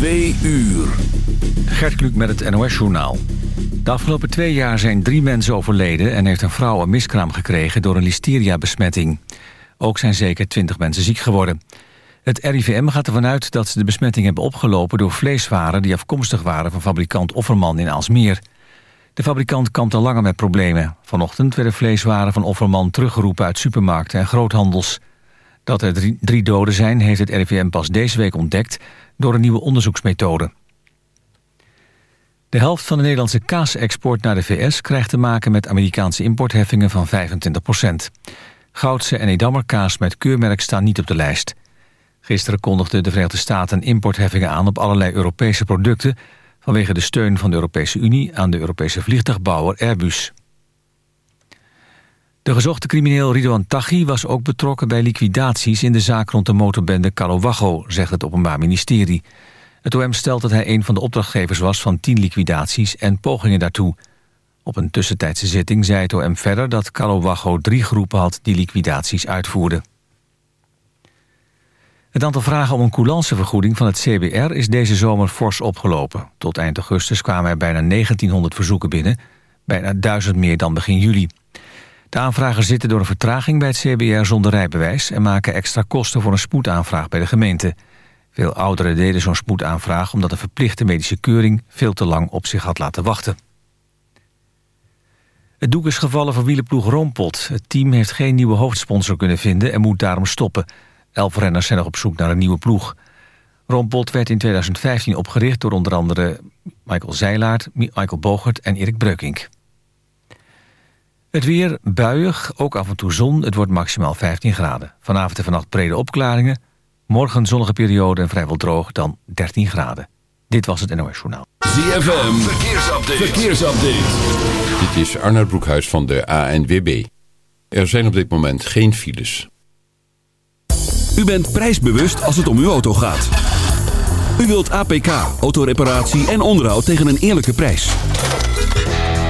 Twee uur. Gert Kluk met het NOS-journaal. De afgelopen twee jaar zijn drie mensen overleden... en heeft een vrouw een miskraam gekregen door een listeria-besmetting. Ook zijn zeker twintig mensen ziek geworden. Het RIVM gaat ervan uit dat ze de besmetting hebben opgelopen... door vleeswaren die afkomstig waren van fabrikant Offerman in Aalsmeer. De fabrikant kampt al langer met problemen. Vanochtend werden vleeswaren van Offerman teruggeroepen uit supermarkten en groothandels. Dat er drie, doden zijn heeft het RIVM pas deze week ontdekt... door een nieuwe onderzoeksmethode. De helft van de Nederlandse kaasexport naar de VS... krijgt te maken met Amerikaanse importheffingen van 25 procent. Goudse en Edammer kaas met keurmerk staan niet op de lijst. Gisteren kondigden de Verenigde Staten importheffingen aan... op allerlei Europese producten... vanwege de steun van de Europese Unie aan de Europese vliegtuigbouwer Airbus. De gezochte crimineel Ridouan Taghi was ook betrokken bij liquidaties... in de zaak rond de motorbende Calowago, zegt het Openbaar Ministerie. Het OM stelt dat hij een van de opdrachtgevers was van tien liquidaties en pogingen daartoe. Op een tussentijdse zitting zei het OM verder dat Calowago drie groepen had die liquidaties uitvoerden. Het aantal vragen om een coulancevergoeding van het CBR is deze zomer fors opgelopen. Tot eind augustus kwamen er bijna 1900 verzoeken binnen, bijna 1000 meer dan begin juli. De aanvragers zitten door een vertraging bij het CBR zonder rijbewijs... en maken extra kosten voor een spoedaanvraag bij de gemeente. Veel ouderen deden zo'n spoedaanvraag... omdat een verplichte medische keuring veel te lang op zich had laten wachten. Het doek is gevallen voor wielenploeg Rompot. Het team heeft geen nieuwe hoofdsponsor kunnen vinden en moet daarom stoppen. Elf renners zijn nog op zoek naar een nieuwe ploeg. Rompot werd in 2015 opgericht door onder andere Michael Zeilaert, Michael Bogert en Erik Breukink. Het weer buiig, ook af en toe zon. Het wordt maximaal 15 graden. Vanavond en vannacht brede opklaringen. Morgen zonnige periode en vrijwel droog, dan 13 graden. Dit was het NOS Journaal. ZFM, verkeersupdate. verkeersupdate. Dit is Arnold Broekhuis van de ANWB. Er zijn op dit moment geen files. U bent prijsbewust als het om uw auto gaat. U wilt APK, autoreparatie en onderhoud tegen een eerlijke prijs.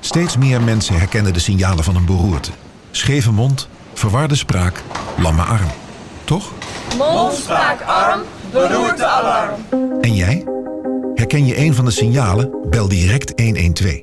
Steeds meer mensen herkennen de signalen van een beroerte. Scheve mond, verwarde spraak, lamme arm. Toch? Mond, spraak, arm, beroerte, alarm. En jij? Herken je een van de signalen? Bel direct 112.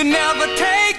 You never take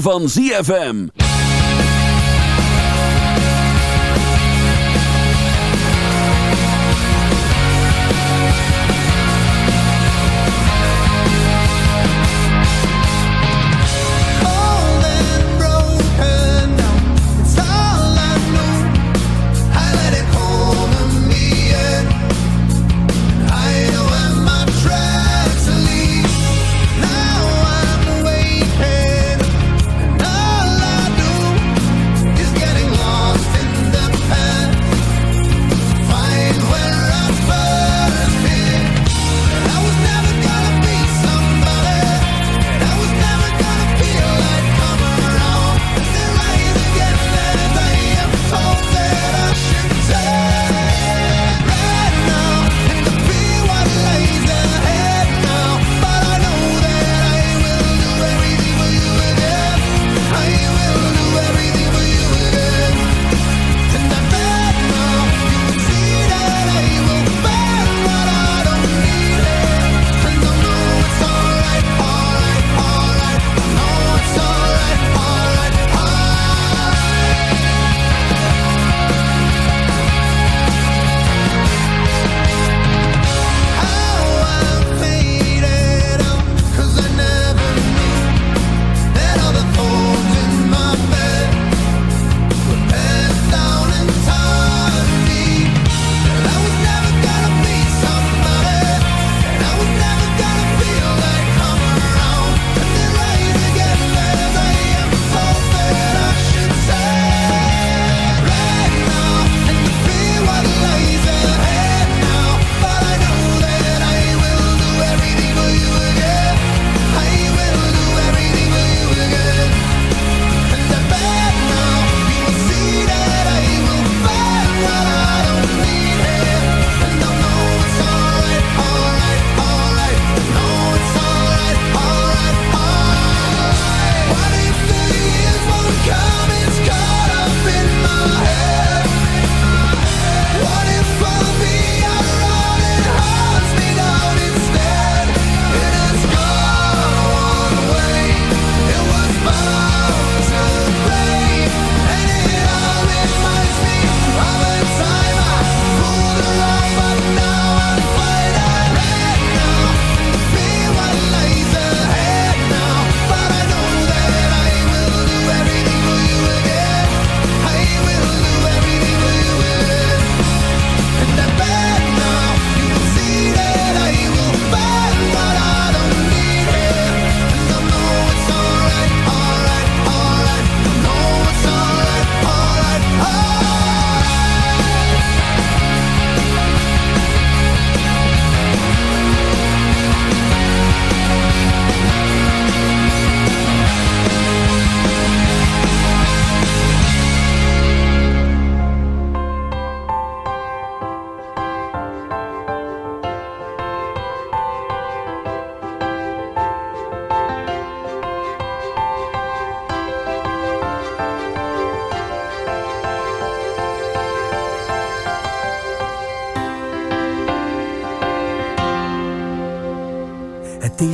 van ZFM.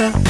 myself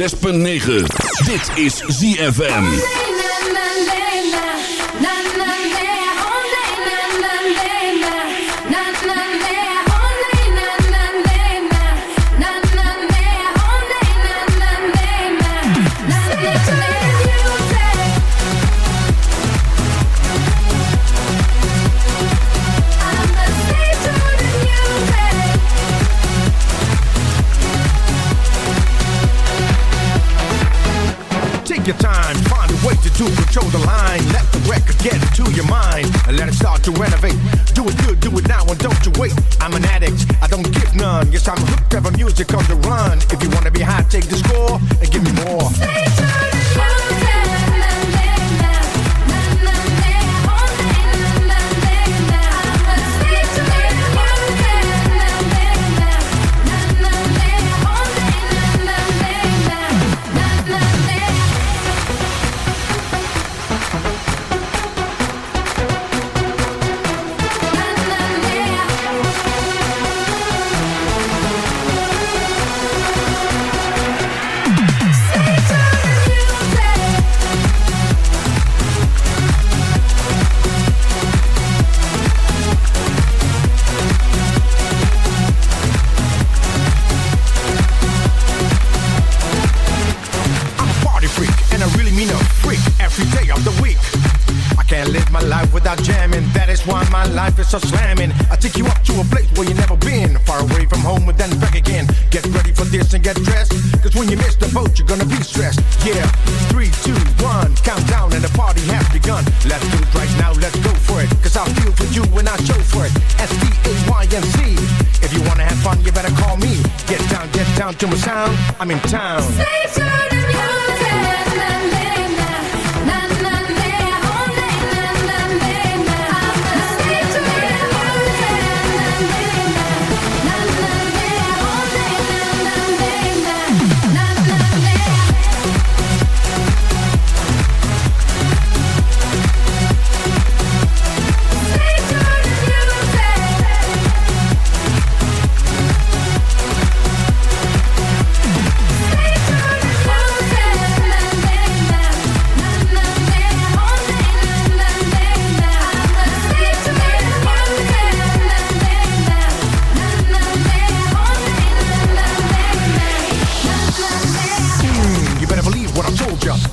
106.9. Dit is ZFM. Get to your mind and let it start to renovate. Do it good, do it now, and don't you wait. I'm an addict, I don't give none. Yes, I'm hooked, ever music on the run. If you wanna be high, take the score and give me more. town, I'm in town.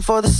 For the